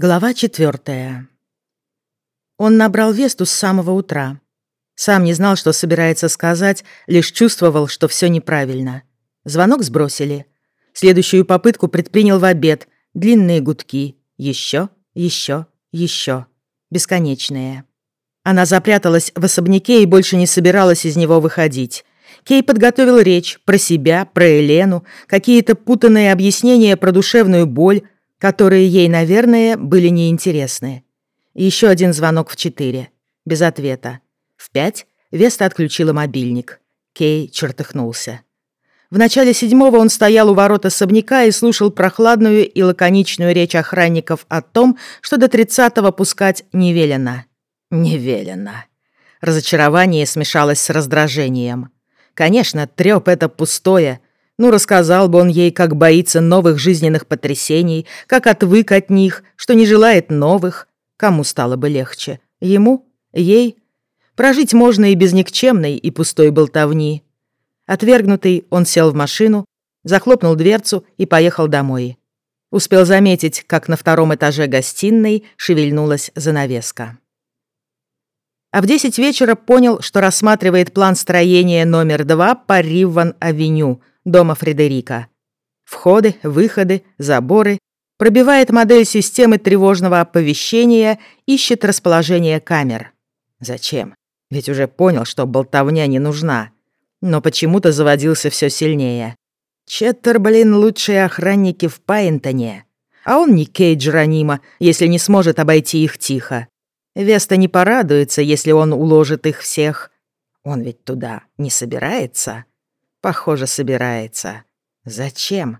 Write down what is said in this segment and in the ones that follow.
Глава четвертая. Он набрал Весту с самого утра. Сам не знал, что собирается сказать, лишь чувствовал, что все неправильно. Звонок сбросили. Следующую попытку предпринял в обед. Длинные гудки. Еще, еще, еще. Бесконечные. Она запряталась в особняке и больше не собиралась из него выходить. Кей подготовил речь про себя, про Елену, какие-то путанные объяснения про душевную боль, которые ей, наверное, были неинтересны. Еще один звонок в четыре. Без ответа. В пять Веста отключила мобильник. Кей чертыхнулся. В начале седьмого он стоял у ворот особняка и слушал прохладную и лаконичную речь охранников о том, что до тридцатого пускать не велено. Не велено. Разочарование смешалось с раздражением. Конечно, трёп это пустое, ну, рассказал бы он ей, как боится новых жизненных потрясений, как отвык от них, что не желает новых. Кому стало бы легче? Ему? Ей? Прожить можно и без никчемной и пустой болтовни. Отвергнутый, он сел в машину, захлопнул дверцу и поехал домой. Успел заметить, как на втором этаже гостиной шевельнулась занавеска. А в десять вечера понял, что рассматривает план строения номер два по Риван-авеню, дома Фредерика. Входы, выходы, заборы. Пробивает модель системы тревожного оповещения, ищет расположение камер. Зачем? Ведь уже понял, что болтовня не нужна. Но почему-то заводился все сильнее. Четтер, блин, лучшие охранники в Пайнтоне. А он не Кейдж Ранима, если не сможет обойти их тихо. Веста не порадуется, если он уложит их всех. Он ведь туда не собирается. Похоже, собирается. Зачем?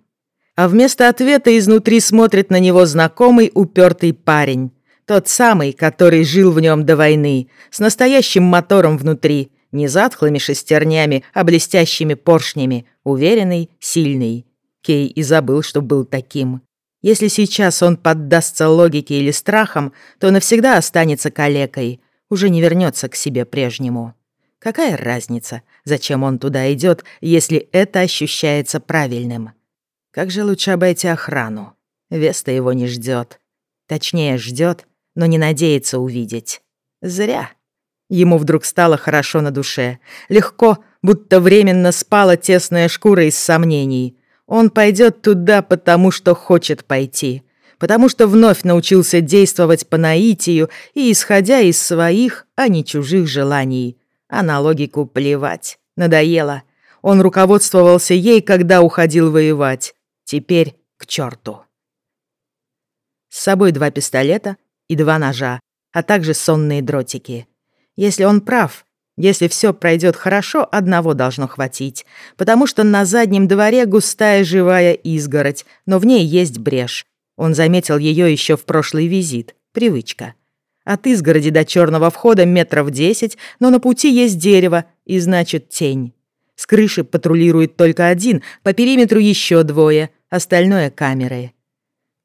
А вместо ответа изнутри смотрит на него знакомый упертый парень. Тот самый, который жил в нем до войны, с настоящим мотором внутри, не затхлыми шестернями, а блестящими поршнями, уверенный, сильный. Кей и забыл, что был таким. Если сейчас он поддастся логике или страхам, то навсегда останется калекой, уже не вернется к себе прежнему. Какая разница, зачем он туда идет, если это ощущается правильным? Как же лучше обойти охрану? Веста его не ждет. Точнее, ждет, но не надеется увидеть. Зря. Ему вдруг стало хорошо на душе. Легко, будто временно спала тесная шкура из сомнений. Он пойдет туда, потому что хочет пойти. Потому что вновь научился действовать по наитию и исходя из своих, а не чужих желаний. А на логику плевать. Надоело. Он руководствовался ей, когда уходил воевать. Теперь к черту. С собой два пистолета и два ножа, а также сонные дротики. Если он прав, если все пройдет хорошо, одного должно хватить, потому что на заднем дворе густая живая изгородь, но в ней есть брешь. Он заметил ее еще в прошлый визит. Привычка. От изгороди до черного входа метров десять, но на пути есть дерево, и значит тень. С крыши патрулирует только один, по периметру еще двое, остальное камеры.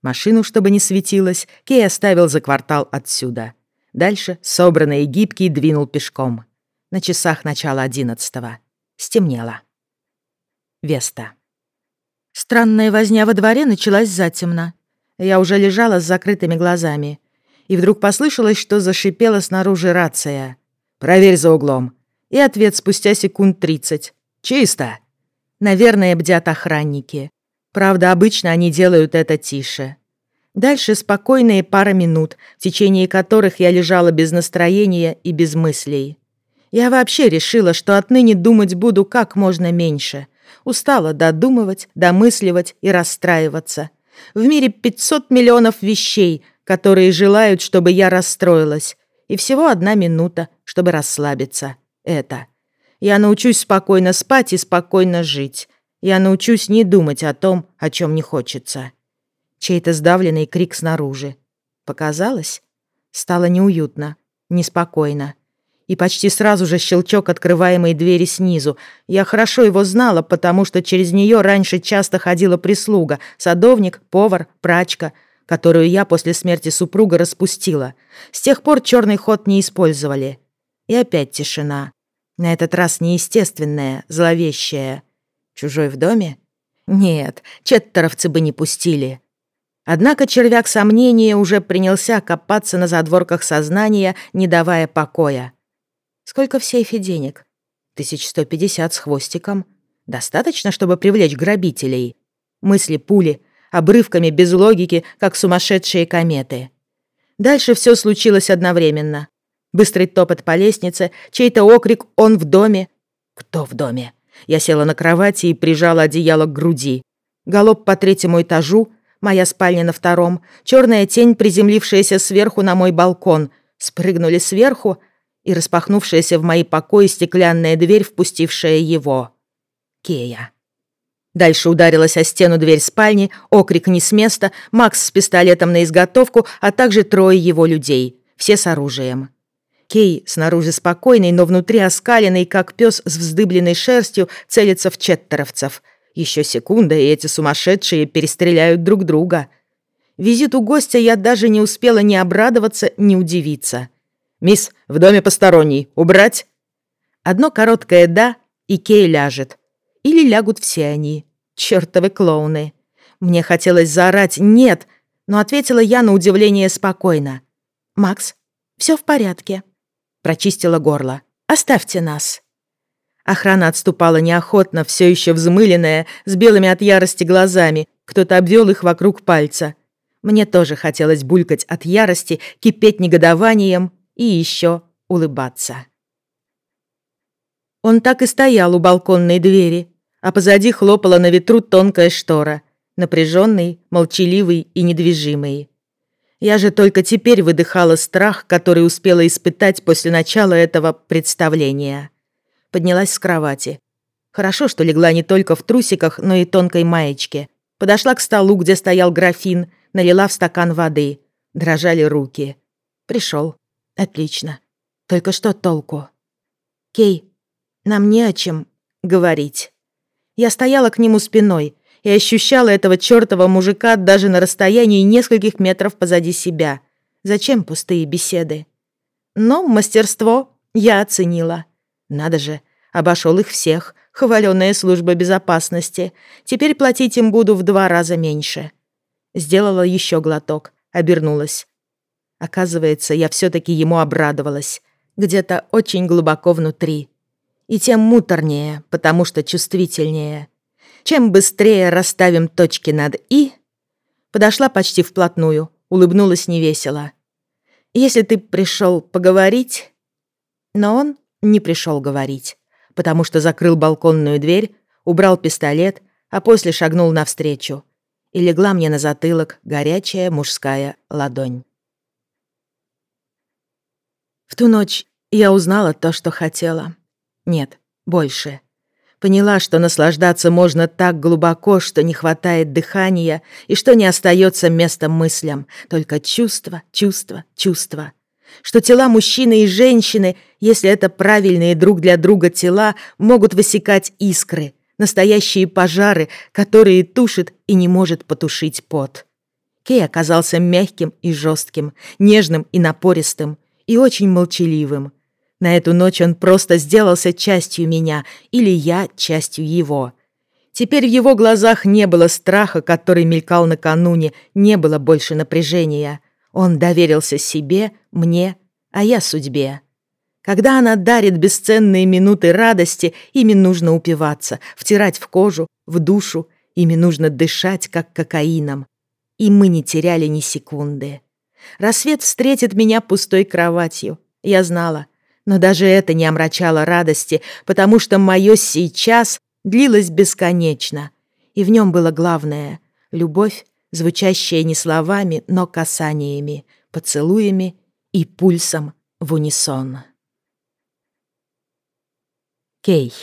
Машину, чтобы не светилось, Кей оставил за квартал отсюда. Дальше, собранный и гибкий, двинул пешком. На часах начала одиннадцатого. Стемнело. Веста. Странная возня во дворе началась затемно. Я уже лежала с закрытыми глазами и вдруг послышалось, что зашипела снаружи рация. «Проверь за углом». И ответ спустя секунд тридцать. «Чисто». Наверное, бдят охранники. Правда, обычно они делают это тише. Дальше спокойные пара минут, в течение которых я лежала без настроения и без мыслей. Я вообще решила, что отныне думать буду как можно меньше. Устала додумывать, домысливать и расстраиваться. В мире 500 миллионов вещей, которые желают, чтобы я расстроилась. И всего одна минута, чтобы расслабиться. Это. Я научусь спокойно спать и спокойно жить. Я научусь не думать о том, о чем не хочется. Чей-то сдавленный крик снаружи. Показалось? Стало неуютно, неспокойно. И почти сразу же щелчок открываемой двери снизу. Я хорошо его знала, потому что через нее раньше часто ходила прислуга, садовник, повар, прачка — которую я после смерти супруга распустила. С тех пор черный ход не использовали. И опять тишина. На этот раз неестественная, зловещая. Чужой в доме? Нет, четтеровцы бы не пустили. Однако червяк сомнения уже принялся копаться на задворках сознания, не давая покоя. Сколько в сейфе денег? 1150 с хвостиком. Достаточно, чтобы привлечь грабителей. Мысли пули, обрывками без логики, как сумасшедшие кометы. Дальше все случилось одновременно. Быстрый топот по лестнице, чей-то окрик «Он в доме!» «Кто в доме?» Я села на кровати и прижала одеяло к груди. Голоб по третьему этажу, моя спальня на втором, черная тень, приземлившаяся сверху на мой балкон, спрыгнули сверху и распахнувшаяся в мои покои стеклянная дверь, впустившая его. Кея. Дальше ударилась о стену дверь спальни, окрик не с места, Макс с пистолетом на изготовку, а также трое его людей, все с оружием. Кей, снаружи спокойный, но внутри оскаленный, как пес с вздыбленной шерстью, целится в четтеровцев. Еще секунда, и эти сумасшедшие перестреляют друг друга. Визиту гостя я даже не успела ни обрадоваться, ни удивиться. «Мисс, в доме посторонний. Убрать?» Одно короткое «да», и Кей ляжет. Или лягут все они. Чёртовы клоуны. Мне хотелось заорать «нет», но ответила я на удивление спокойно. «Макс, все в порядке». Прочистила горло. «Оставьте нас». Охрана отступала неохотно, все еще взмыленная, с белыми от ярости глазами. Кто-то обвел их вокруг пальца. Мне тоже хотелось булькать от ярости, кипеть негодованием и еще улыбаться. Он так и стоял у балконной двери, а позади хлопала на ветру тонкая штора, напряженный, молчаливый и недвижимый. Я же только теперь выдыхала страх, который успела испытать после начала этого представления. Поднялась с кровати. Хорошо, что легла не только в трусиках, но и тонкой маечке. Подошла к столу, где стоял графин, налила в стакан воды. Дрожали руки. Пришел. Отлично. Только что толку? Кей, нам не о чем говорить. Я стояла к нему спиной и ощущала этого чёртова мужика даже на расстоянии нескольких метров позади себя. Зачем пустые беседы? Но мастерство я оценила. Надо же, обошел их всех, хваленая служба безопасности. Теперь платить им буду в два раза меньше. Сделала еще глоток, обернулась. Оказывается, я все таки ему обрадовалась. Где-то очень глубоко внутри и тем муторнее, потому что чувствительнее. Чем быстрее расставим точки над «и», подошла почти вплотную, улыбнулась невесело. «Если ты пришел поговорить...» Но он не пришел говорить, потому что закрыл балконную дверь, убрал пистолет, а после шагнул навстречу. И легла мне на затылок горячая мужская ладонь. В ту ночь я узнала то, что хотела. Нет, больше. Поняла, что наслаждаться можно так глубоко, что не хватает дыхания и что не остается места мыслям, только чувства, чувства, чувства. Что тела мужчины и женщины, если это правильные друг для друга тела, могут высекать искры, настоящие пожары, которые тушит и не может потушить пот. Кей оказался мягким и жестким, нежным и напористым, и очень молчаливым. На эту ночь он просто сделался частью меня, или я частью его. Теперь в его глазах не было страха, который мелькал накануне, не было больше напряжения. Он доверился себе, мне, а я судьбе. Когда она дарит бесценные минуты радости, ими нужно упиваться, втирать в кожу, в душу, ими нужно дышать, как кокаином. И мы не теряли ни секунды. Рассвет встретит меня пустой кроватью. Я знала, но даже это не омрачало радости, потому что мое «сейчас» длилось бесконечно. И в нем было главное — любовь, звучащая не словами, но касаниями, поцелуями и пульсом в унисон. Кей.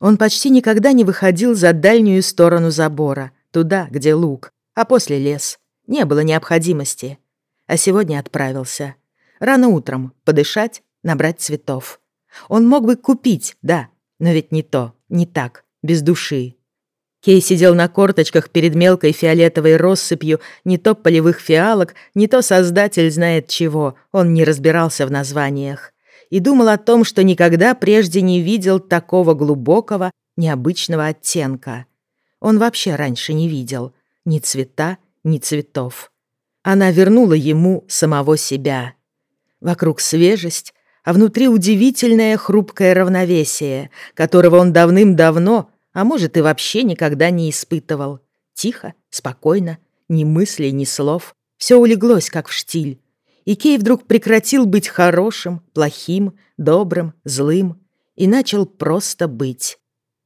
Он почти никогда не выходил за дальнюю сторону забора, туда, где луг, а после лес. Не было необходимости. А сегодня отправился. Рано утром подышать, набрать цветов. Он мог бы купить, да, но ведь не то, не так, без души. Кей сидел на корточках перед мелкой фиолетовой россыпью не то полевых фиалок, не то создатель знает чего, он не разбирался в названиях. И думал о том, что никогда прежде не видел такого глубокого, необычного оттенка. Он вообще раньше не видел ни цвета, ни цветов. Она вернула ему самого себя. Вокруг свежесть, а внутри удивительное хрупкое равновесие, которого он давным-давно, а может и вообще никогда не испытывал. Тихо, спокойно, ни мыслей, ни слов. Все улеглось, как в штиль. И Кей вдруг прекратил быть хорошим, плохим, добрым, злым и начал просто быть.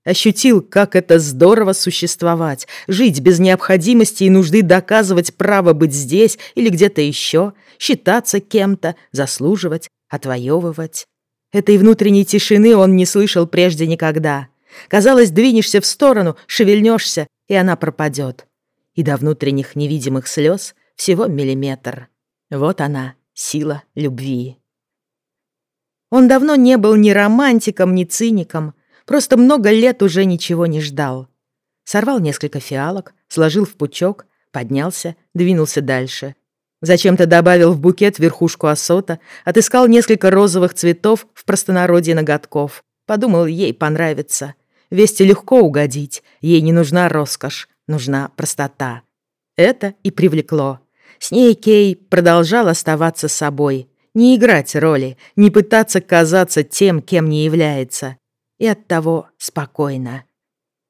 Ощутил, как это здорово существовать, жить без необходимости и нужды доказывать право быть здесь или где-то еще, считаться кем-то, заслуживать, отвоевывать. Этой внутренней тишины он не слышал прежде никогда. Казалось, двинешься в сторону, шевельнешься, и она пропадет. И до внутренних невидимых слез всего миллиметр. Вот она, сила любви. Он давно не был ни романтиком, ни циником, просто много лет уже ничего не ждал. Сорвал несколько фиалок, сложил в пучок, поднялся, двинулся дальше. Зачем-то добавил в букет верхушку осота, отыскал несколько розовых цветов в простонародье ноготков. Подумал, ей понравится. Вести легко угодить, ей не нужна роскошь, нужна простота. Это и привлекло. С ней Кей продолжал оставаться собой, не играть роли, не пытаться казаться тем, кем не является. И оттого спокойно.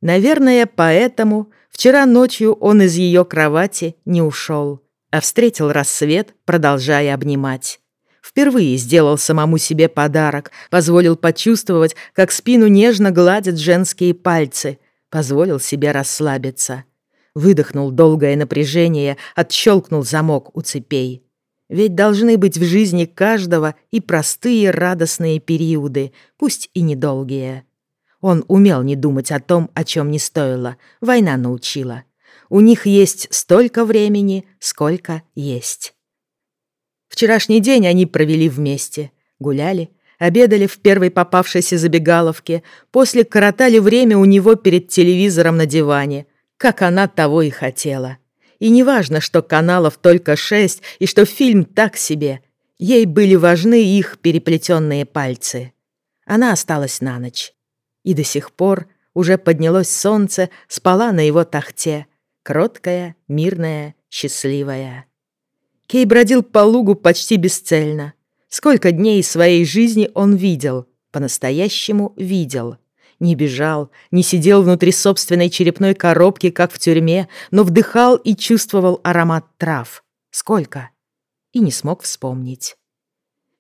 Наверное, поэтому вчера ночью он из ее кровати не ушел, а встретил рассвет, продолжая обнимать. Впервые сделал самому себе подарок, позволил почувствовать, как спину нежно гладят женские пальцы, позволил себе расслабиться. Выдохнул долгое напряжение, отщелкнул замок у цепей. Ведь должны быть в жизни каждого и простые радостные периоды, пусть и недолгие. Он умел не думать о том, о чем не стоило. Война научила. У них есть столько времени, сколько есть. Вчерашний день они провели вместе. Гуляли, обедали в первой попавшейся забегаловке, после коротали время у него перед телевизором на диване, как она того и хотела. И неважно, что каналов только шесть и что фильм так себе, ей были важны их переплетенные пальцы. Она осталась на ночь. И до сих пор уже поднялось солнце, спала на его тахте, кроткая, мирная, счастливая. Кей бродил по лугу почти бесцельно. Сколько дней своей жизни он видел, по-настоящему видел. Не бежал, не сидел внутри собственной черепной коробки, как в тюрьме, но вдыхал и чувствовал аромат трав. Сколько? И не смог вспомнить.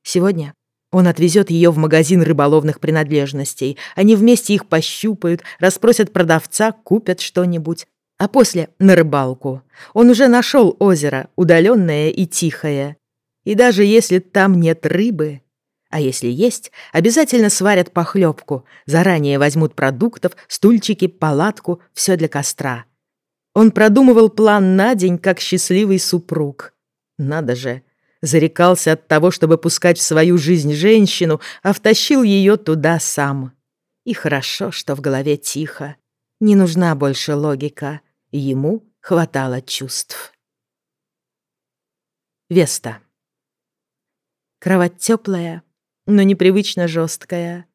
Сегодня он отвезет ее в магазин рыболовных принадлежностей. Они вместе их пощупают, расспросят продавца, купят что-нибудь. А после — на рыбалку. Он уже нашел озеро, удаленное и тихое. И даже если там нет рыбы, а если есть, обязательно сварят похлебку, заранее возьмут продуктов, стульчики, палатку, все для костра. Он продумывал план на день, как счастливый супруг. Надо же, зарекался от того, чтобы пускать в свою жизнь женщину, а втащил ее туда сам. И хорошо, что в голове тихо. Не нужна больше логика. Ему хватало чувств. Веста. Кровать теплая, но непривычно жесткая.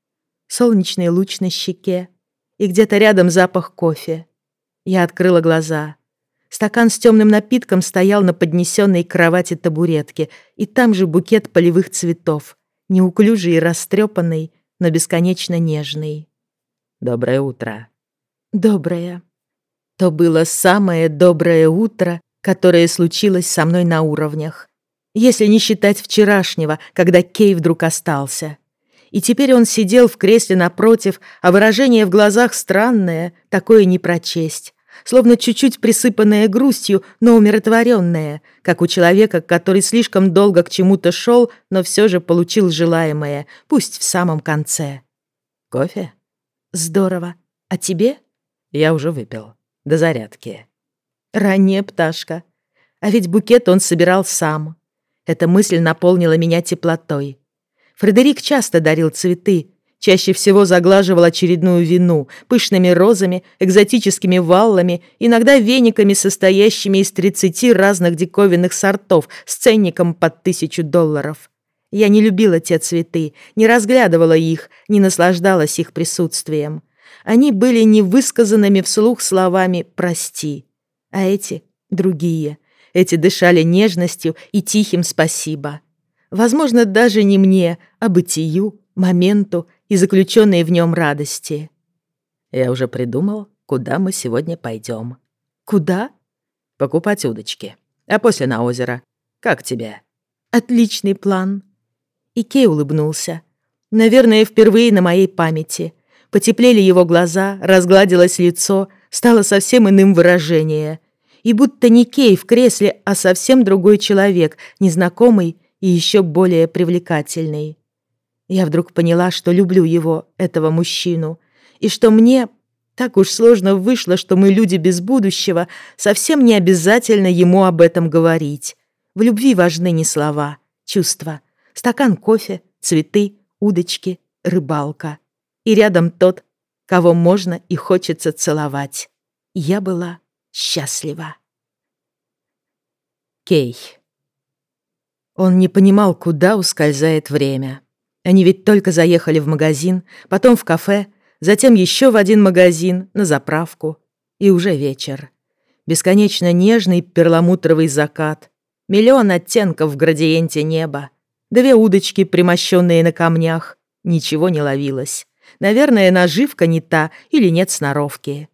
Солнечный луч на щеке и где-то рядом запах кофе. Я открыла глаза. Стакан с темным напитком стоял на поднесенной к кровати табуретке, и там же букет полевых цветов, неуклюжий и растрепанный, но бесконечно нежный. «Доброе утро». «Доброе». То было самое доброе утро, которое случилось со мной на уровнях если не считать вчерашнего, когда Кей вдруг остался. И теперь он сидел в кресле напротив, а выражение в глазах странное, такое не прочесть. Словно чуть-чуть присыпанное грустью, но умиротворенное, как у человека, который слишком долго к чему-то шел, но все же получил желаемое, пусть в самом конце. «Кофе?» «Здорово. А тебе?» «Я уже выпил. До зарядки». «Ранняя пташка. А ведь букет он собирал сам». Эта мысль наполнила меня теплотой. Фредерик часто дарил цветы, чаще всего заглаживал очередную вину пышными розами, экзотическими валлами, иногда вениками, состоящими из 30 разных диковинных сортов с ценником под тысячу долларов. Я не любила те цветы, не разглядывала их, не наслаждалась их присутствием. Они были невысказанными вслух словами «прости», а эти — другие — Эти дышали нежностью и тихим спасибо. Возможно, даже не мне, а бытию, моменту и заключенной в нем радости. Я уже придумал, куда мы сегодня пойдем. Куда? Покупать удочки. А после на озеро. Как тебе? Отличный план. И Кей улыбнулся. Наверное, впервые на моей памяти. Потеплели его глаза, разгладилось лицо, стало совсем иным выражение. И будто не Кей в кресле, а совсем другой человек, незнакомый и еще более привлекательный. Я вдруг поняла, что люблю его, этого мужчину, и что мне так уж сложно вышло, что мы люди без будущего, совсем не обязательно ему об этом говорить. В любви важны не слова, чувства. Стакан кофе, цветы, удочки, рыбалка. И рядом тот, кого можно и хочется целовать. Я была счастлива. Кей. Он не понимал, куда ускользает время. Они ведь только заехали в магазин, потом в кафе, затем еще в один магазин, на заправку. И уже вечер. Бесконечно нежный перламутровый закат. Миллион оттенков в градиенте неба. Две удочки, примощенные на камнях. Ничего не ловилось. Наверное, наживка не та или нет сноровки.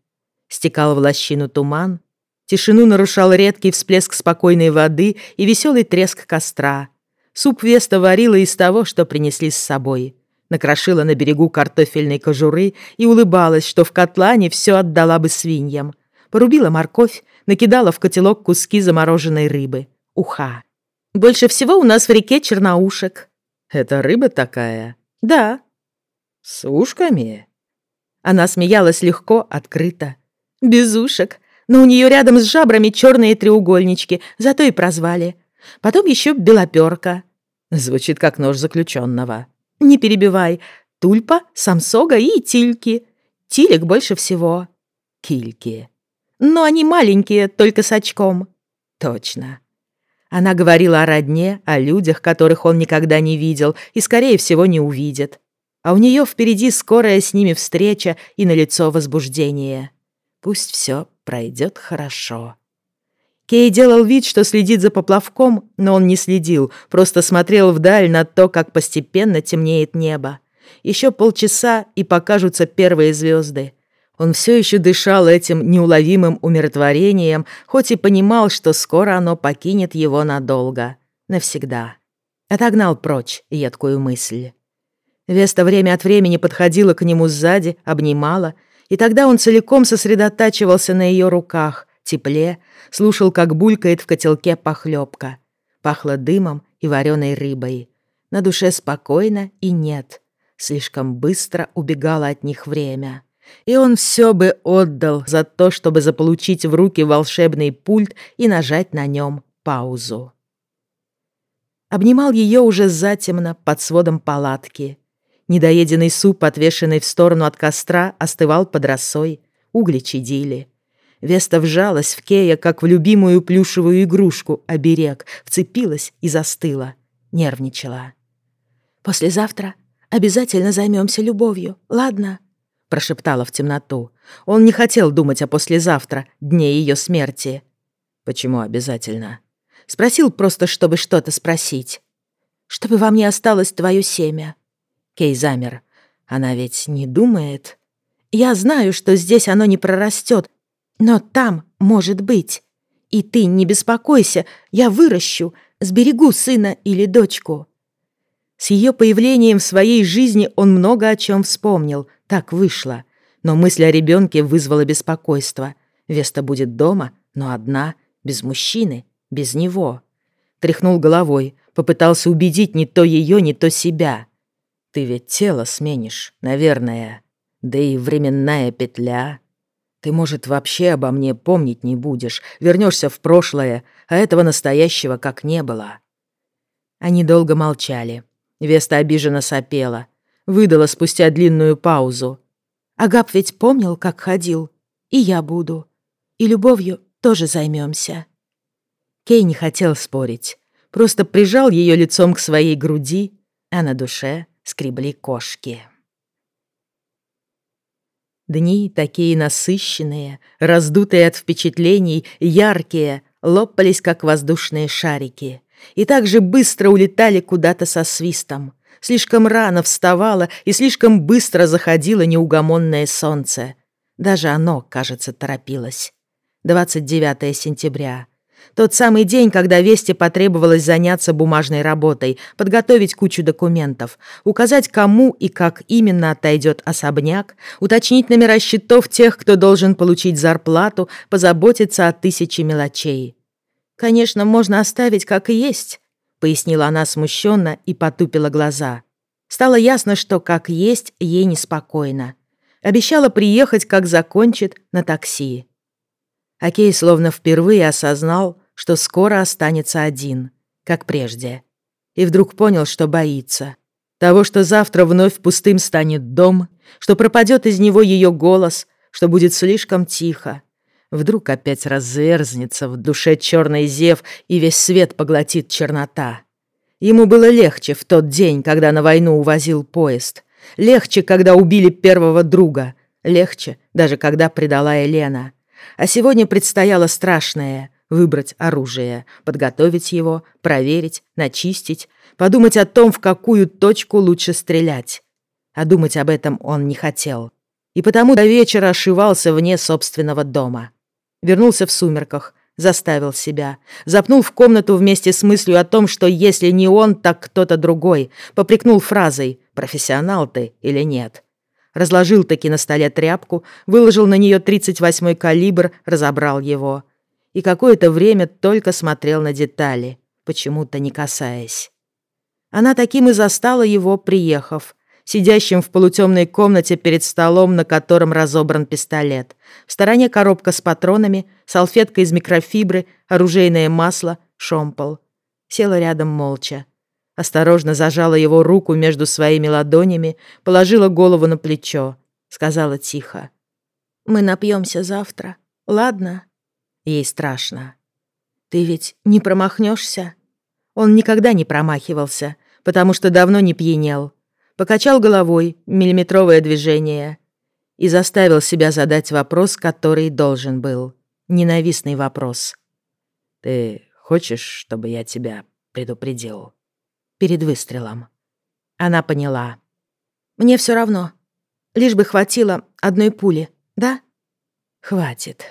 Стекал в лощину туман, Тишину нарушал редкий всплеск спокойной воды и веселый треск костра. Суп Веста варила из того, что принесли с собой. Накрошила на берегу картофельной кожуры и улыбалась, что в котлане все отдала бы свиньям. Порубила морковь, накидала в котелок куски замороженной рыбы. Уха. Больше всего у нас в реке черноушек. Это рыба такая? Да. С ушками? Она смеялась легко, открыто. Без ушек, но у нее рядом с жабрами черные треугольнички, зато и прозвали. Потом еще белоперка. Звучит как нож заключенного. Не перебивай. Тульпа, самсога и тильки. Тилек больше всего. Кильки. Но они маленькие, только с очком. Точно. Она говорила о родне, о людях, которых он никогда не видел и, скорее всего, не увидит. А у нее впереди скорая с ними встреча и на лицо возбуждение. Пусть все пройдет хорошо. Кей делал вид, что следит за поплавком, но он не следил, просто смотрел вдаль на то, как постепенно темнеет небо. Еще полчаса, и покажутся первые звезды. Он все еще дышал этим неуловимым умиротворением, хоть и понимал, что скоро оно покинет его надолго. Навсегда. Отогнал прочь едкую мысль. Веста время от времени подходила к нему сзади, обнимала, и тогда он целиком сосредотачивался на ее руках, тепле, слушал, как булькает в котелке похлебка. Пахло дымом и вареной рыбой. На душе спокойно и нет. Слишком быстро убегало от них время. И он все бы отдал за то, чтобы заполучить в руки волшебный пульт и нажать на нем паузу. Обнимал ее уже затемно под сводом палатки. Недоеденный суп, отвешенный в сторону от костра, остывал под росой. Угли чадили. Веста вжалась в Кея, как в любимую плюшевую игрушку, оберег, вцепилась и застыла. Нервничала. «Послезавтра обязательно займемся любовью, ладно?» прошептала в темноту. Он не хотел думать о послезавтра, дне ее смерти. «Почему обязательно?» Спросил просто, чтобы что-то спросить. «Чтобы во мне осталось твое семя». Кей замер. Она ведь не думает. Я знаю, что здесь оно не прорастет, но там может быть. И ты не беспокойся, я выращу, сберегу сына или дочку. С ее появлением в своей жизни он много о чем вспомнил, так вышло. Но мысль о ребенке вызвала беспокойство. Веста будет дома, но одна, без мужчины, без него. Тряхнул головой, попытался убедить не то ее, не то себя. Ты ведь тело сменишь, наверное. Да и временная петля. Ты, может, вообще обо мне помнить не будешь, вернешься в прошлое, а этого настоящего как не было». Они долго молчали. Веста обиженно сопела. Выдала спустя длинную паузу. «Агап ведь помнил, как ходил. И я буду. И любовью тоже займемся. Кей не хотел спорить. Просто прижал ее лицом к своей груди, а на душе скребли кошки. Дни такие насыщенные, раздутые от впечатлений, яркие, лопались, как воздушные шарики, и так же быстро улетали куда-то со свистом. Слишком рано вставало и слишком быстро заходило неугомонное солнце. Даже оно, кажется, торопилось. 29 сентября. Тот самый день, когда Весте потребовалось заняться бумажной работой, подготовить кучу документов, указать, кому и как именно отойдет особняк, уточнить номера счетов тех, кто должен получить зарплату, позаботиться о тысяче мелочей. «Конечно, можно оставить как и есть», — пояснила она смущенно и потупила глаза. Стало ясно, что как есть ей неспокойно. Обещала приехать, как закончит, на такси. Окей словно впервые осознал, что скоро останется один, как прежде. И вдруг понял, что боится. Того, что завтра вновь пустым станет дом, что пропадет из него ее голос, что будет слишком тихо. Вдруг опять разверзнется в душе черный зев, и весь свет поглотит чернота. Ему было легче в тот день, когда на войну увозил поезд. Легче, когда убили первого друга. Легче, даже когда предала Елена. А сегодня предстояло страшное выбрать оружие, подготовить его, проверить, начистить, подумать о том, в какую точку лучше стрелять. А думать об этом он не хотел. И потому до вечера ошивался вне собственного дома. Вернулся в сумерках, заставил себя. Запнул в комнату вместе с мыслью о том, что если не он, так кто-то другой. Попрекнул фразой «профессионал ты или нет?». Разложил таки на столе тряпку, выложил на нее 38-й калибр, разобрал его и какое-то время только смотрел на детали, почему-то не касаясь. Она таким и застала его, приехав, сидящим в полутемной комнате перед столом, на котором разобран пистолет. В стороне коробка с патронами, салфетка из микрофибры, оружейное масло, шомпол. Села рядом молча. Осторожно зажала его руку между своими ладонями, положила голову на плечо. Сказала тихо. «Мы напьемся завтра, ладно?» Ей страшно. «Ты ведь не промахнешься?» Он никогда не промахивался, потому что давно не пьянел. Покачал головой, миллиметровое движение, и заставил себя задать вопрос, который должен был. Ненавистный вопрос. «Ты хочешь, чтобы я тебя предупредил?» Перед выстрелом. Она поняла. «Мне все равно. Лишь бы хватило одной пули, да?» «Хватит»,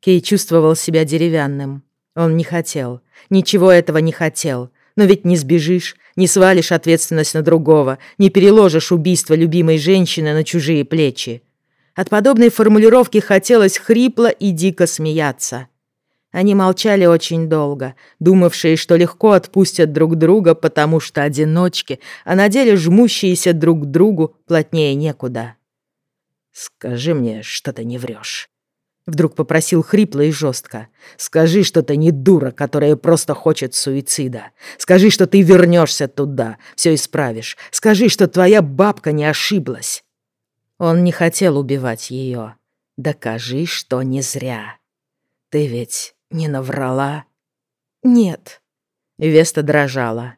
Кей чувствовал себя деревянным. Он не хотел. Ничего этого не хотел. Но ведь не сбежишь, не свалишь ответственность на другого, не переложишь убийство любимой женщины на чужие плечи. От подобной формулировки хотелось хрипло и дико смеяться. Они молчали очень долго, думавшие, что легко отпустят друг друга, потому что одиночки, а на деле жмущиеся друг к другу плотнее некуда. «Скажи мне, что ты не врешь. Вдруг попросил хрипло и жестко. «Скажи, что ты не дура, которая просто хочет суицида. Скажи, что ты вернешься туда, все исправишь. Скажи, что твоя бабка не ошиблась». Он не хотел убивать ее. Докажи, что не зря. Ты ведь не наврала? Нет. Веста дрожала.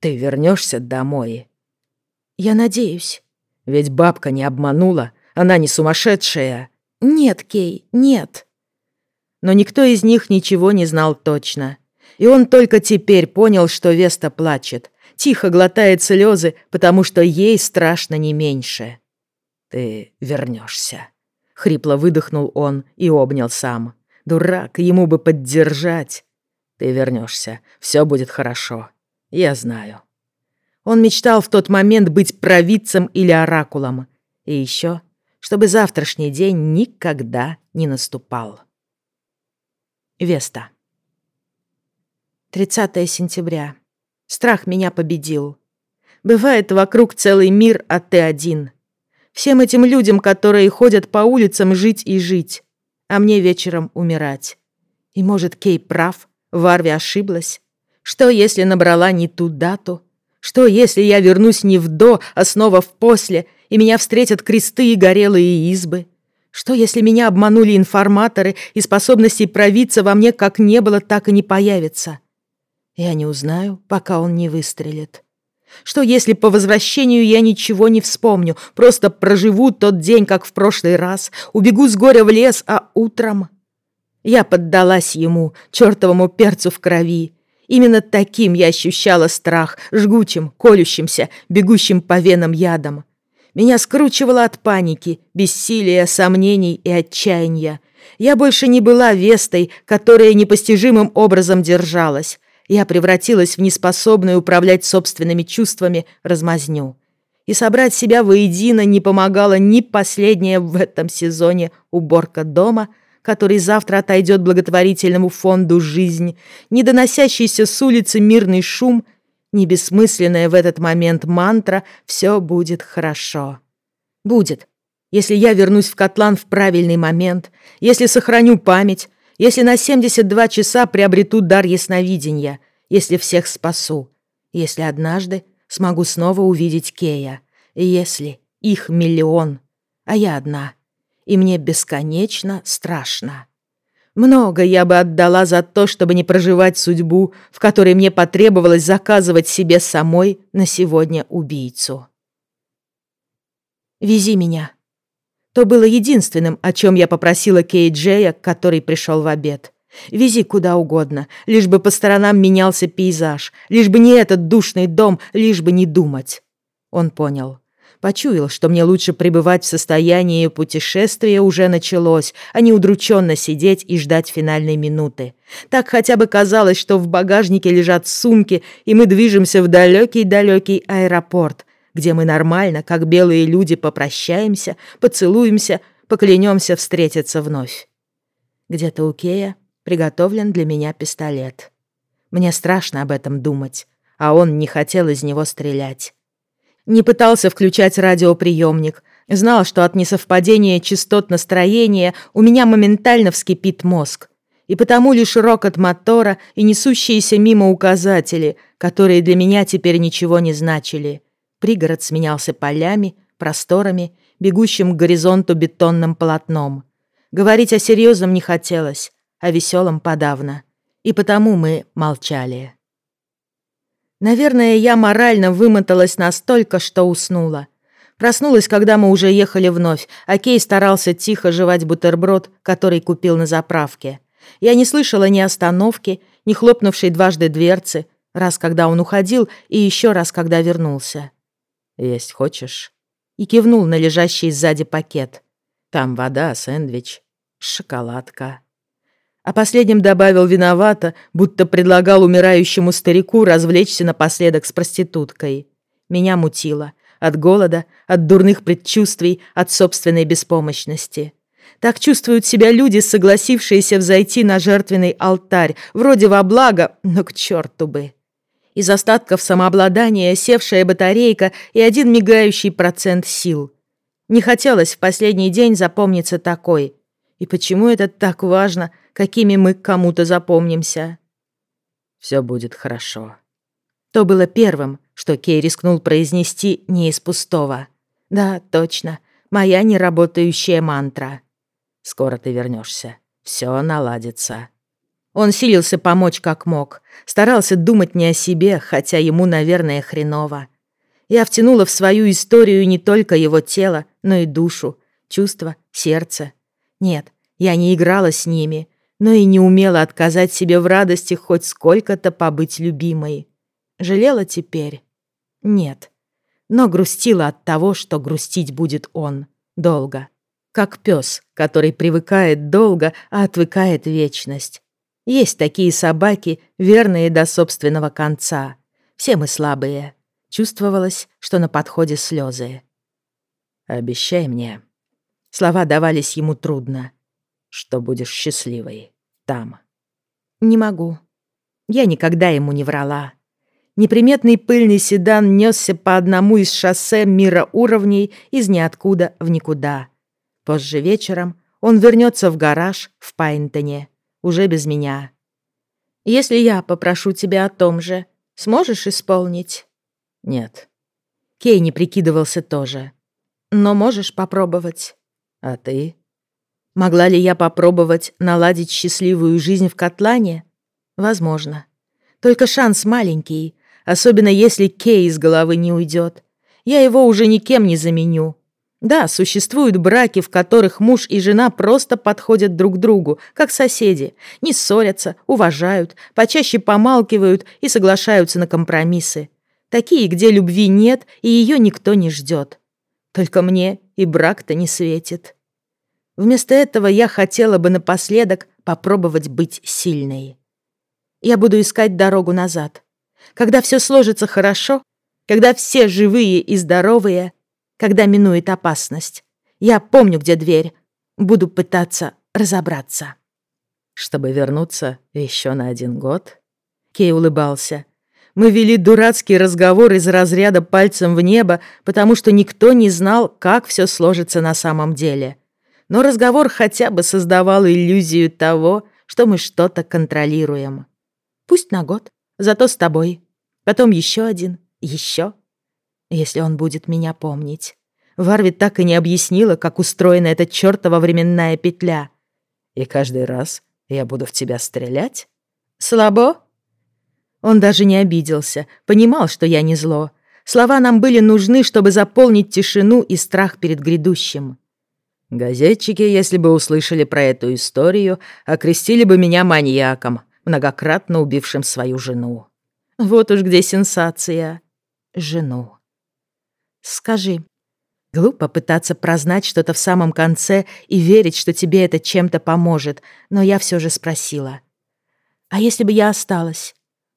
Ты вернешься домой? Я надеюсь. Ведь бабка не обманула, она не сумасшедшая. «Нет, Кей, нет». Но никто из них ничего не знал точно. И он только теперь понял, что Веста плачет, тихо глотает слезы, потому что ей страшно не меньше. «Ты вернешься», — хрипло выдохнул он и обнял сам. «Дурак, ему бы поддержать». «Ты вернешься, все будет хорошо. Я знаю». Он мечтал в тот момент быть провидцем или оракулом. И еще чтобы завтрашний день никогда не наступал. Веста. 30 сентября. Страх меня победил. Бывает вокруг целый мир, а ты один. Всем этим людям, которые ходят по улицам, жить и жить, а мне вечером умирать. И может, Кей прав, Варви ошиблась? Что, если набрала не ту дату? Что, если я вернусь не в «до», а снова в «после», и меня встретят кресты и горелые избы? Что, если меня обманули информаторы, и способностей провидца во мне как не было, так и не появится? Я не узнаю, пока он не выстрелит. Что, если по возвращению я ничего не вспомню, просто проживу тот день, как в прошлый раз, убегу с горя в лес, а утром... Я поддалась ему, чертовому перцу в крови. Именно таким я ощущала страх, жгучим, колющимся, бегущим по венам ядом. Меня скручивало от паники, бессилия, сомнений и отчаяния. Я больше не была Вестой, которая непостижимым образом держалась. Я превратилась в неспособную управлять собственными чувствами размазню. И собрать себя воедино не помогала ни последняя в этом сезоне уборка дома, который завтра отойдет благотворительному фонду «Жизнь», ни доносящийся с улицы мирный шум — не бессмысленная в этот момент мантра «все будет хорошо». Будет, если я вернусь в котлан в правильный момент, если сохраню память, если на 72 часа приобрету дар ясновидения, если всех спасу, если однажды смогу снова увидеть Кея, если их миллион, а я одна, и мне бесконечно страшно. Много я бы отдала за то, чтобы не проживать судьбу, в которой мне потребовалось заказывать себе самой на сегодня убийцу. «Вези меня». То было единственным, о чем я попросила Кей Джея, который пришел в обед. «Вези куда угодно, лишь бы по сторонам менялся пейзаж, лишь бы не этот душный дом, лишь бы не думать». Он понял. Почуял, что мне лучше пребывать в состоянии путешествия уже началось, а не удрученно сидеть и ждать финальной минуты. Так хотя бы казалось, что в багажнике лежат сумки, и мы движемся в далекий-далекий аэропорт, где мы нормально, как белые люди, попрощаемся, поцелуемся, поклянемся встретиться вновь. Где-то у Кея приготовлен для меня пистолет. Мне страшно об этом думать, а он не хотел из него стрелять. Не пытался включать радиоприемник. Знал, что от несовпадения частот настроения у меня моментально вскипит мозг. И потому лишь рокот мотора и несущиеся мимо указатели, которые для меня теперь ничего не значили. Пригород сменялся полями, просторами, бегущим к горизонту бетонным полотном. Говорить о серьезном не хотелось, о веселом подавно. И потому мы молчали. Наверное, я морально вымоталась настолько, что уснула. Проснулась, когда мы уже ехали вновь, а Кей старался тихо жевать бутерброд, который купил на заправке. Я не слышала ни остановки, ни хлопнувшей дважды дверцы, раз когда он уходил и еще раз когда вернулся. «Есть хочешь?» И кивнул на лежащий сзади пакет. «Там вода, сэндвич, шоколадка» а последним добавил виновато, будто предлагал умирающему старику развлечься напоследок с проституткой. Меня мутило. От голода, от дурных предчувствий, от собственной беспомощности. Так чувствуют себя люди, согласившиеся взойти на жертвенный алтарь, вроде во благо, но к черту бы. Из остатков самообладания севшая батарейка и один мигающий процент сил. Не хотелось в последний день запомниться такой. И почему это так важно какими мы кому-то запомнимся. Все будет хорошо. То было первым, что Кей рискнул произнести не из пустого. Да, точно, моя неработающая мантра. Скоро ты вернешься. Все наладится. Он силился помочь как мог, старался думать не о себе, хотя ему, наверное, хреново. Я втянула в свою историю не только его тело, но и душу, чувства, сердце. Нет, я не играла с ними, но и не умела отказать себе в радости хоть сколько-то побыть любимой. Жалела теперь? Нет. Но грустила от того, что грустить будет он. Долго. Как пес, который привыкает долго, а отвыкает вечность. Есть такие собаки, верные до собственного конца. Все мы слабые. Чувствовалось, что на подходе слезы. «Обещай мне». Слова давались ему трудно что будешь счастливой там. Не могу. Я никогда ему не врала. Неприметный пыльный седан несся по одному из шоссе мира уровней из ниоткуда в никуда. Позже вечером он вернется в гараж в Пайнтоне, уже без меня. Если я попрошу тебя о том же, сможешь исполнить? Нет. Кей не прикидывался тоже. Но можешь попробовать. А ты? Могла ли я попробовать наладить счастливую жизнь в Котлане? Возможно. Только шанс маленький, особенно если Кей из головы не уйдет. Я его уже никем не заменю. Да, существуют браки, в которых муж и жена просто подходят друг другу, как соседи, не ссорятся, уважают, почаще помалкивают и соглашаются на компромиссы. Такие, где любви нет и ее никто не ждет. Только мне и брак-то не светит. Вместо этого я хотела бы напоследок попробовать быть сильной. Я буду искать дорогу назад. Когда все сложится хорошо, когда все живые и здоровые, когда минует опасность. Я помню, где дверь. Буду пытаться разобраться. Чтобы вернуться еще на один год? Кей улыбался. Мы вели дурацкий разговор из разряда пальцем в небо, потому что никто не знал, как все сложится на самом деле. Но разговор хотя бы создавал иллюзию того, что мы что-то контролируем. Пусть на год, зато с тобой. Потом еще один, еще. Если он будет меня помнить. Варвит так и не объяснила, как устроена эта чертова временная петля. И каждый раз я буду в тебя стрелять? Слабо? Он даже не обиделся, понимал, что я не зло. Слова нам были нужны, чтобы заполнить тишину и страх перед грядущим. Газетчики, если бы услышали про эту историю, окрестили бы меня маньяком, многократно убившим свою жену. Вот уж где сенсация. Жену. Скажи, глупо пытаться прознать что-то в самом конце и верить, что тебе это чем-то поможет, но я все же спросила. А если бы я осталась?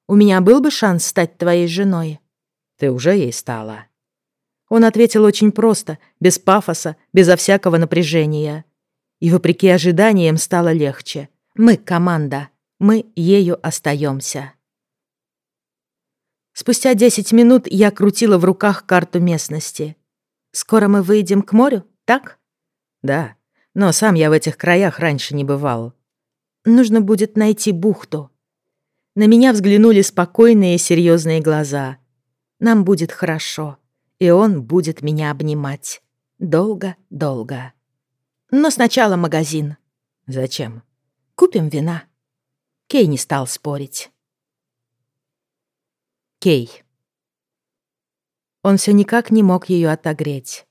У меня был бы шанс стать твоей женой? Ты уже ей стала. Он ответил очень просто, без пафоса, безо всякого напряжения. И вопреки ожиданиям стало легче. Мы команда мы ею остаемся. Спустя 10 минут я крутила в руках карту местности. Скоро мы выйдем к морю, так? Да, но сам я в этих краях раньше не бывал. Нужно будет найти бухту. На меня взглянули спокойные серьезные глаза. Нам будет хорошо, и он будет меня обнимать. Долго-долго. Но сначала магазин. Зачем? Купим вина. Кей не стал спорить. Кей. Он все никак не мог ее отогреть.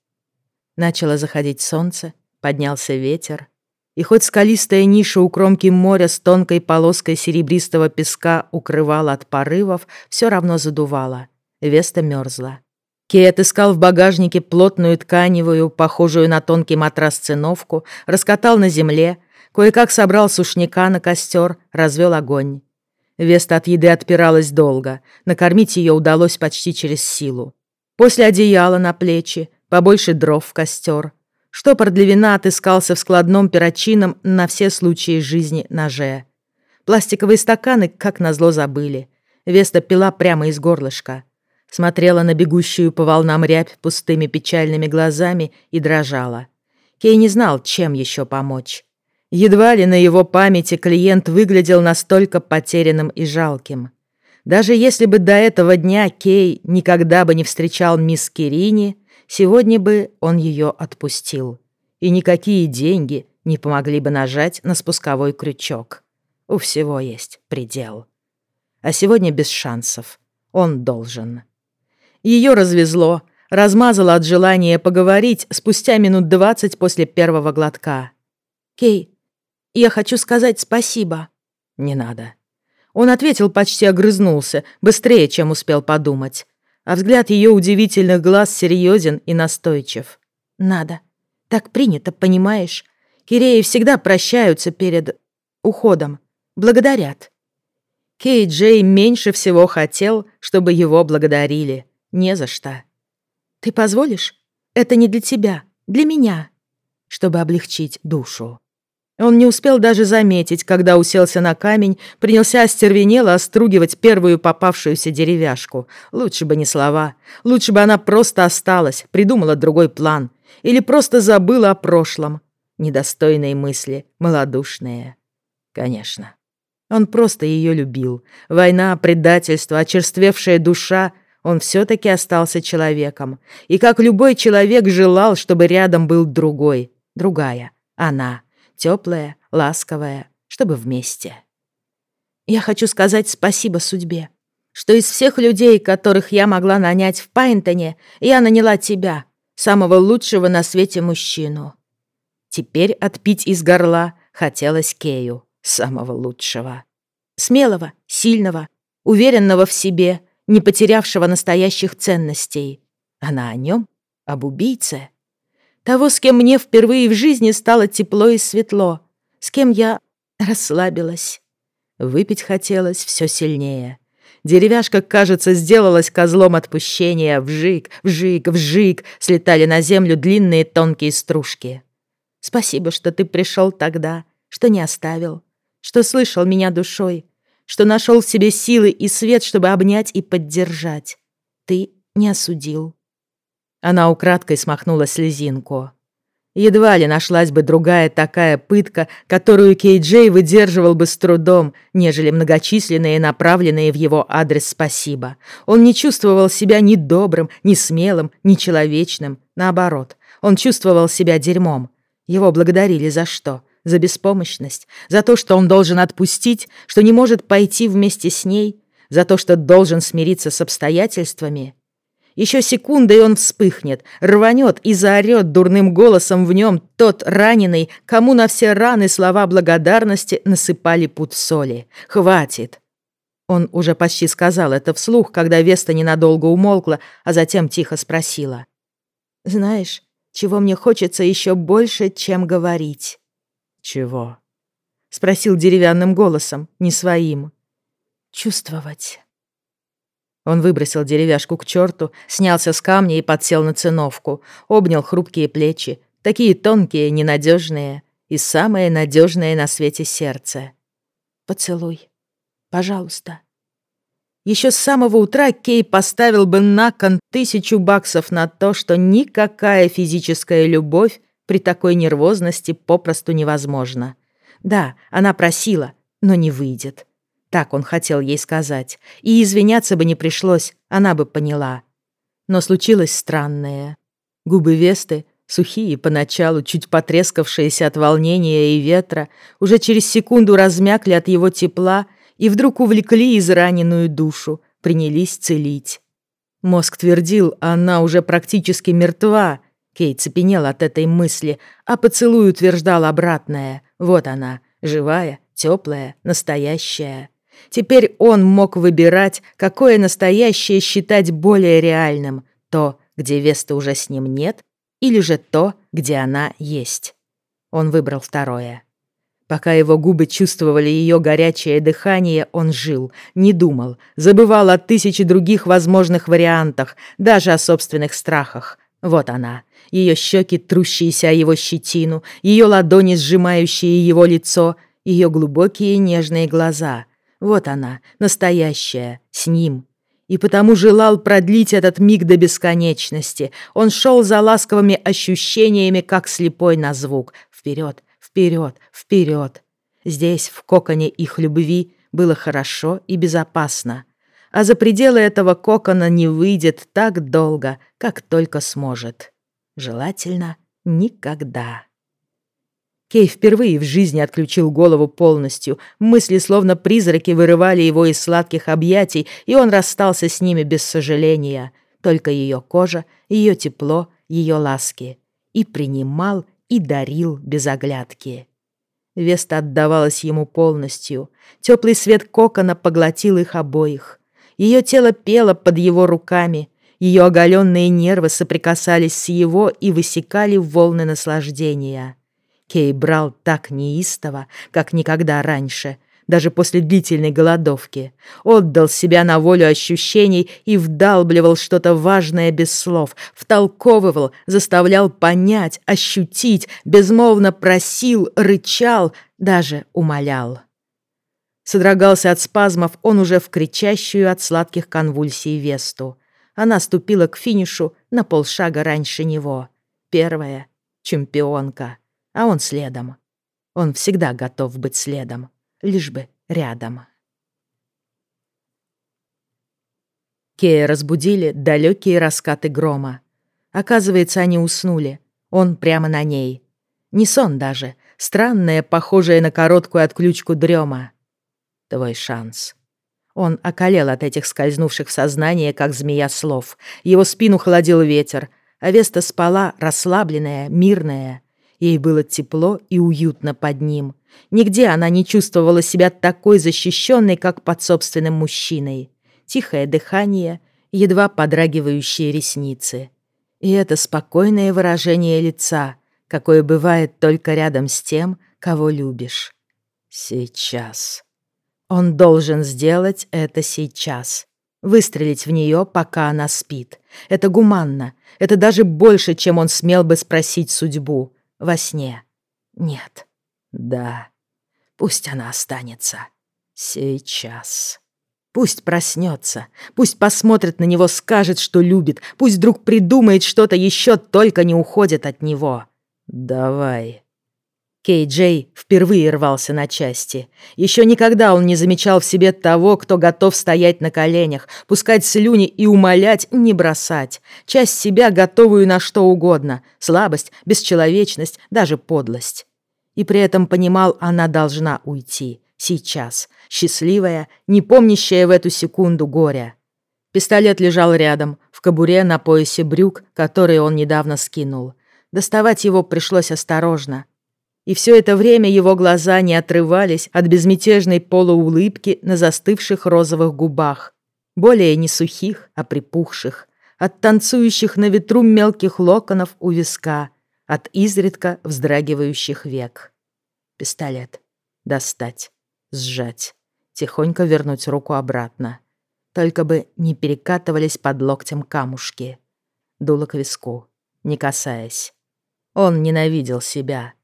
Начало заходить солнце, поднялся ветер, и хоть скалистая ниша у кромки моря с тонкой полоской серебристого песка укрывала от порывов, все равно задувало. Веста мерзла. Кей отыскал в багажнике плотную тканевую, похожую на тонкий матрас циновку, раскатал на земле, Кое-как собрал сушняка на костер, развел огонь. Веста от еды отпиралась долго. Накормить ее удалось почти через силу. После одеяла на плечи, побольше дров в костер. Штопор для вина отыскался в складном перочинном на все случаи жизни ноже. Пластиковые стаканы, как назло, забыли. Веста пила прямо из горлышка. Смотрела на бегущую по волнам рябь пустыми печальными глазами и дрожала. Кей не знал, чем еще помочь. Едва ли на его памяти клиент выглядел настолько потерянным и жалким. Даже если бы до этого дня Кей никогда бы не встречал мисс Кирини, сегодня бы он ее отпустил. И никакие деньги не помогли бы нажать на спусковой крючок. У всего есть предел. А сегодня без шансов. Он должен. Ее развезло, размазало от желания поговорить спустя минут двадцать после первого глотка. «Кей, я хочу сказать спасибо». «Не надо». Он ответил, почти огрызнулся, быстрее, чем успел подумать. А взгляд ее удивительных глаз серьезен и настойчив. «Надо. Так принято, понимаешь? Киреи всегда прощаются перед уходом. Благодарят». Кей Джей меньше всего хотел, чтобы его благодарили. Не за что. «Ты позволишь? Это не для тебя, для меня, чтобы облегчить душу». Он не успел даже заметить, когда уселся на камень, принялся остервенело остругивать первую попавшуюся деревяшку. Лучше бы не слова. Лучше бы она просто осталась, придумала другой план. Или просто забыла о прошлом. Недостойные мысли, малодушные. Конечно. Он просто ее любил. Война, предательство, очерствевшая душа — он все-таки остался человеком. И как любой человек желал, чтобы рядом был другой, другая, она — теплая, ласковая, чтобы вместе. Я хочу сказать спасибо судьбе, что из всех людей, которых я могла нанять в Пайнтоне, я наняла тебя. самого лучшего на свете мужчину. Теперь отпить из горла хотелось Кею, самого лучшего. Смелого, сильного, уверенного в себе, не потерявшего настоящих ценностей. Она о нем, об убийце. Того, с кем мне впервые в жизни стало тепло и светло, с кем я расслабилась. Выпить хотелось все сильнее. Деревяшка, кажется, сделалась козлом отпущения. Вжик, вжик, вжик слетали на землю длинные тонкие стружки. Спасибо, что ты пришел тогда, что не оставил, что слышал меня душой, что нашел в себе силы и свет, чтобы обнять и поддержать. Ты не осудил. Она украдкой смахнула слезинку. Едва ли нашлась бы другая такая пытка, которую Кей Джей выдерживал бы с трудом, нежели многочисленные направленные в его адрес спасибо. Он не чувствовал себя ни добрым, ни смелым, ни человечным. Наоборот, он чувствовал себя дерьмом. Его благодарили за что? За беспомощность? За то, что он должен отпустить, что не может пойти вместе с ней? За то, что должен смириться с обстоятельствами? Еще секунда, и он вспыхнет, рванет и заорет дурным голосом в нем тот раненый, кому на все раны слова благодарности насыпали путь соли. «Хватит!» Он уже почти сказал это вслух, когда Веста ненадолго умолкла, а затем тихо спросила. «Знаешь, чего мне хочется еще больше, чем говорить?» «Чего?» — спросил деревянным голосом, не своим. «Чувствовать». Он выбросил деревяшку к черту, снялся с камня и подсел на циновку, обнял хрупкие плечи, такие тонкие, ненадежные и самое надежное на свете сердце. «Поцелуй. Пожалуйста». Еще с самого утра Кей поставил бы на кон тысячу баксов на то, что никакая физическая любовь при такой нервозности попросту невозможна. Да, она просила, но не выйдет. Так он хотел ей сказать. И извиняться бы не пришлось, она бы поняла. Но случилось странное. Губы Весты, сухие поначалу, чуть потрескавшиеся от волнения и ветра, уже через секунду размякли от его тепла и вдруг увлекли израненную душу, принялись целить. Мозг твердил, она уже практически мертва. Кейт цепенел от этой мысли, а поцелуй утверждал обратное. Вот она, живая, теплая, настоящая. Теперь он мог выбирать, какое настоящее считать более реальным, то, где Веста уже с ним нет, или же то, где она есть. Он выбрал второе. Пока его губы чувствовали ее горячее дыхание, он жил, не думал, забывал о тысяче других возможных вариантах, даже о собственных страхах. Вот она, ее щеки, трущиеся о его щетину, ее ладони, сжимающие его лицо, ее глубокие нежные глаза — вот она, настоящая, с ним. И потому желал продлить этот миг до бесконечности. Он шел за ласковыми ощущениями, как слепой на звук. Вперед, вперед, вперед. Здесь, в коконе их любви, было хорошо и безопасно. А за пределы этого кокона не выйдет так долго, как только сможет. Желательно никогда. Кей впервые в жизни отключил голову полностью. Мысли, словно призраки, вырывали его из сладких объятий, и он расстался с ними без сожаления. Только ее кожа, ее тепло, ее ласки. И принимал, и дарил без оглядки. Веста отдавалась ему полностью. Теплый свет кокона поглотил их обоих. Ее тело пело под его руками. Ее оголенные нервы соприкасались с его и высекали волны наслаждения. Кей брал так неистово, как никогда раньше, даже после длительной голодовки. Отдал себя на волю ощущений и вдалбливал что-то важное без слов, втолковывал, заставлял понять, ощутить, безмолвно просил, рычал, даже умолял. Содрогался от спазмов он уже в кричащую от сладких конвульсий Весту. Она ступила к финишу на полшага раньше него. Первая — чемпионка а он следом. Он всегда готов быть следом, лишь бы рядом. Кея разбудили далекие раскаты грома. Оказывается, они уснули. Он прямо на ней. Не сон даже, странная, похожая на короткую отключку дрема. Твой шанс. Он околел от этих скользнувших в сознание, как змея слов. Его спину холодил ветер, Авеста спала расслабленная, мирная. Ей было тепло и уютно под ним. Нигде она не чувствовала себя такой защищенной, как под собственным мужчиной. Тихое дыхание, едва подрагивающие ресницы. И это спокойное выражение лица, какое бывает только рядом с тем, кого любишь. Сейчас. Он должен сделать это сейчас. Выстрелить в нее, пока она спит. Это гуманно. Это даже больше, чем он смел бы спросить судьбу. Во сне. Нет. Да. Пусть она останется. Сейчас. Пусть проснется, пусть посмотрит на него, скажет, что любит, пусть вдруг придумает что-то еще, только не уходит от него. Давай. Кей Джей впервые рвался на части. Еще никогда он не замечал в себе того, кто готов стоять на коленях, пускать слюни и умолять не бросать. Часть себя, готовую на что угодно. Слабость, бесчеловечность, даже подлость. И при этом понимал, она должна уйти. Сейчас. Счастливая, не помнящая в эту секунду горя. Пистолет лежал рядом, в кобуре на поясе брюк, которые он недавно скинул. Доставать его пришлось осторожно. И все это время его глаза не отрывались от безмятежной полуулыбки на застывших розовых губах. Более не сухих, а припухших. От танцующих на ветру мелких локонов у виска. От изредка вздрагивающих век. Пистолет. Достать. Сжать. Тихонько вернуть руку обратно. Только бы не перекатывались под локтем камушки. Дуло к виску, не касаясь. Он ненавидел себя.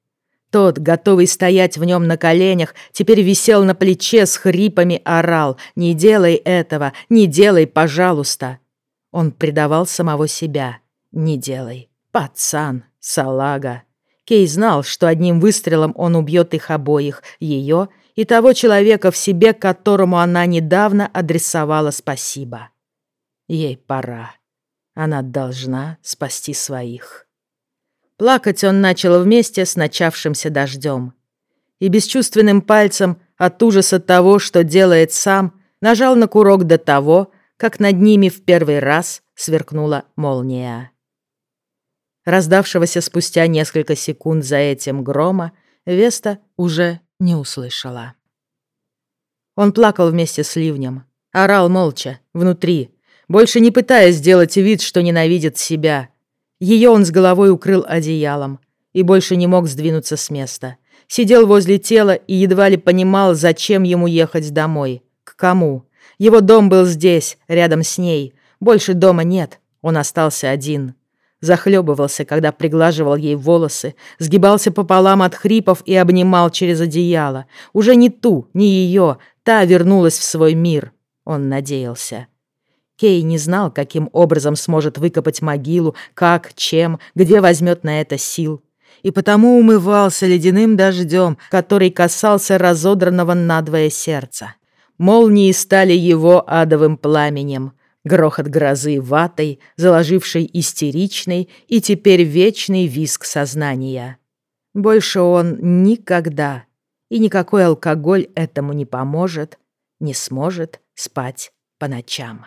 Тот, готовый стоять в нем на коленях, теперь висел на плече с хрипами, орал «Не делай этого! Не делай, пожалуйста!» Он предавал самого себя. «Не делай! Пацан! Салага!» Кей знал, что одним выстрелом он убьет их обоих, ее и того человека в себе, которому она недавно адресовала спасибо. Ей пора. Она должна спасти своих. Плакать он начал вместе с начавшимся дождем. И бесчувственным пальцем от ужаса того, что делает сам, нажал на курок до того, как над ними в первый раз сверкнула молния. Раздавшегося спустя несколько секунд за этим грома Веста уже не услышала. Он плакал вместе с ливнем, орал молча, внутри, больше не пытаясь сделать вид, что ненавидит себя — ее он с головой укрыл одеялом и больше не мог сдвинуться с места. Сидел возле тела и едва ли понимал, зачем ему ехать домой. К кому? Его дом был здесь, рядом с ней. Больше дома нет, он остался один. Захлебывался, когда приглаживал ей волосы, сгибался пополам от хрипов и обнимал через одеяло. Уже не ту, не ее, та вернулась в свой мир. Он надеялся. Кей не знал, каким образом сможет выкопать могилу, как, чем, где возьмет на это сил. И потому умывался ледяным дождем, который касался разодранного надвое сердца. Молнии стали его адовым пламенем. Грохот грозы ватой, заложившей истеричный и теперь вечный виск сознания. Больше он никогда, и никакой алкоголь этому не поможет, не сможет спать по ночам.